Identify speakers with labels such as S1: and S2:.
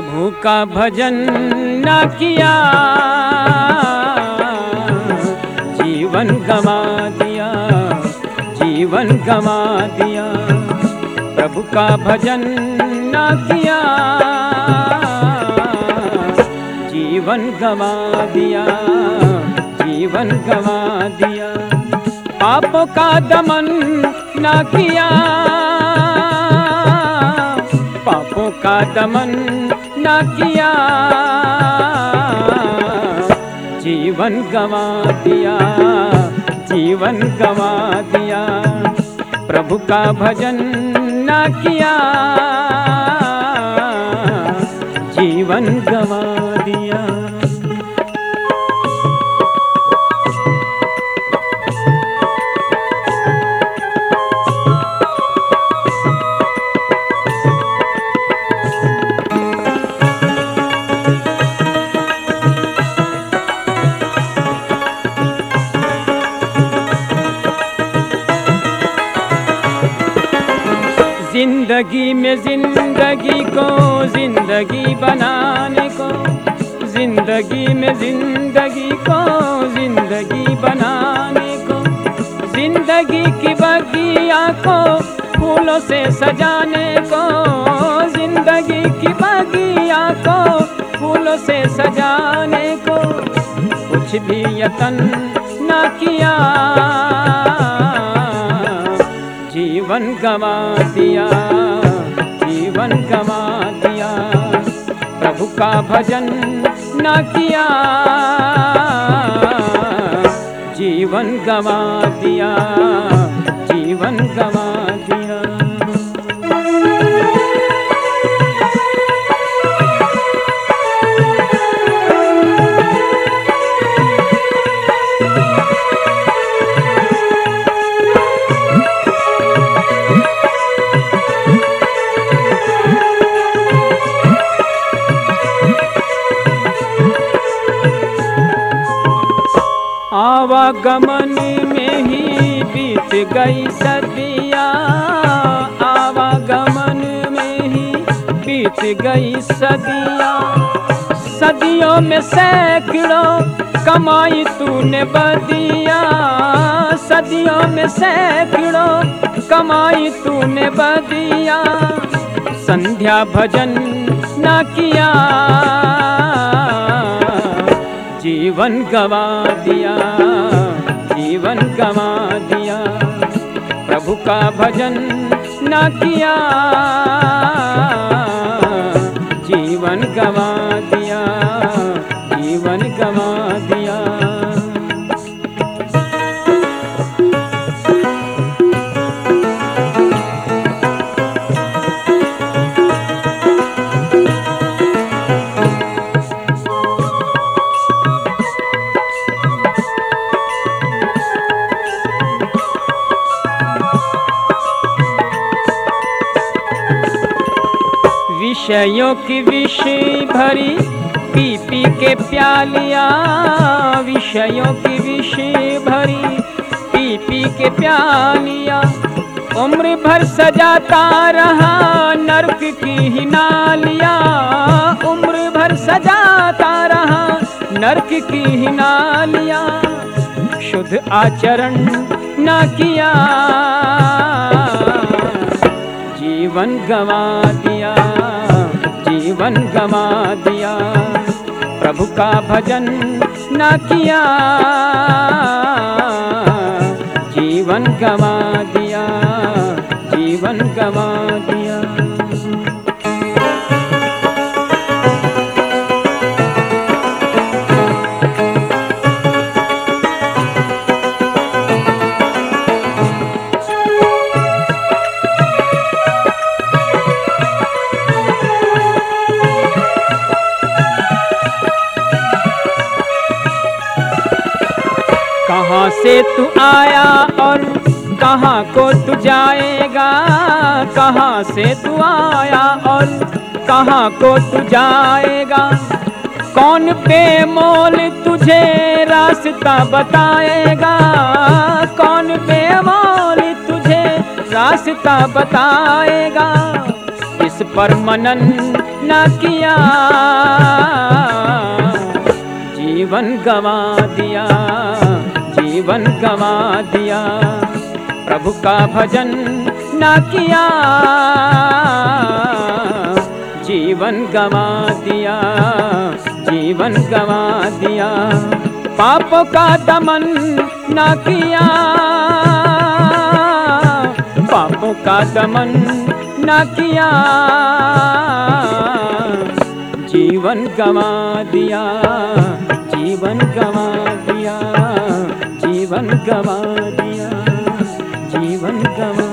S1: का भजन न किया। जीवन गवा दिया, जीवन गवा दिया। प्रभु का भजन न किया। जीवन गवा दिया, जीवन गवा दिया। पापों का दमन न किया। पापों का दमन न किया। जीवन गवा दिया, जीवन गवा दिया। प्रभु का भजन ना किया। जीवन गवा दिया। ज़िंदगी में ज़िंदगी को, ज़िंदगी बनाने को, ज़िंदगी में ज़िंदगी को, ज़िंदगी बनाने को, ज़िंदगी की बगिया को, फूलों से सजाने को, ज़िंदगी की बगिया को, फूलों से सजाने को, कुछ भी यतन न किया। जीवन गवा दिया, जीवन गवा दिया। प्रभु का भजन न किया, जीवन गवा दिया, जीवन गवा आवागमन में ही बीत गई सदिया। आवागमन में ही बीत गई सदिया। सदियों में सैकड़ों कमाई तूने बदिया। सदियों में सैकड़ों कमाई तूने बदिया। संध्या भजन न किया। जीवन गवा दिया। जीवन गवा दिया। प्रभु का भजन ना किया। जीवन गवा विषयों की विष भरी पी पी के प्यालिया। विषयों की विष भरी पी पी के प्यालिया। उम्र भर सजाता रहा नरक की ही नालिया। उम्र भर सजाता रहा नरक की ही नालिया। शुद्ध आचरण न किया, जीवन गवा दिया। जीवन गवा दिया प्रभु का भजन न किया। जीवन गवा दिया। जीवन गवा कहाँ से तू आया और कहाँ को तू जाएगा? कहाँ से तू आया और कहाँ को तू जाएगा? कौन पे मोल तुझे रास्ता बताएगा? कौन पे मोल तुझे रास्ता बताएगा? इस पर मनन न किया, जीवन गवा दिया। जीवन गवा दिया। प्रभु का भजन ना किया। जीवन गवा दिया, जीवन गवा दिया। पापों का दमन ना किया। पापों का दमन ना किया। जीवन गवा दिया, जीवन गवा गवा दिया जीवन गवा